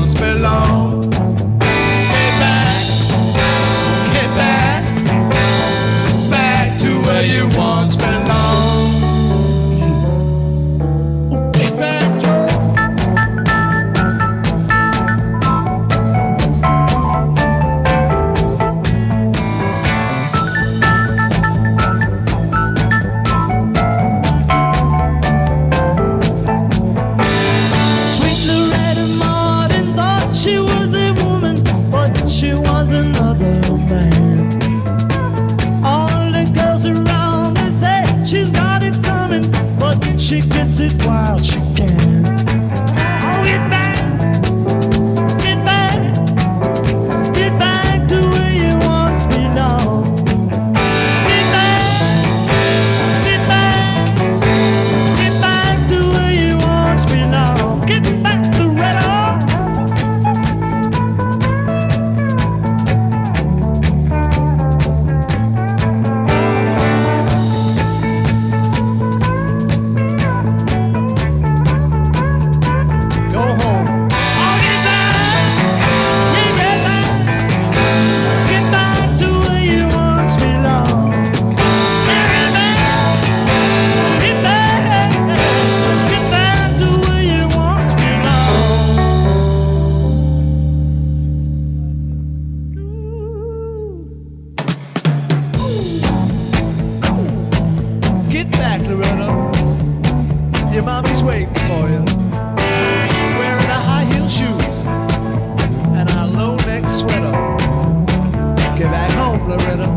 once belong. back, Loretta. Your mommy's waiting for you. Wearing a high heel shoes and a low neck sweater. Get back home, Loretta.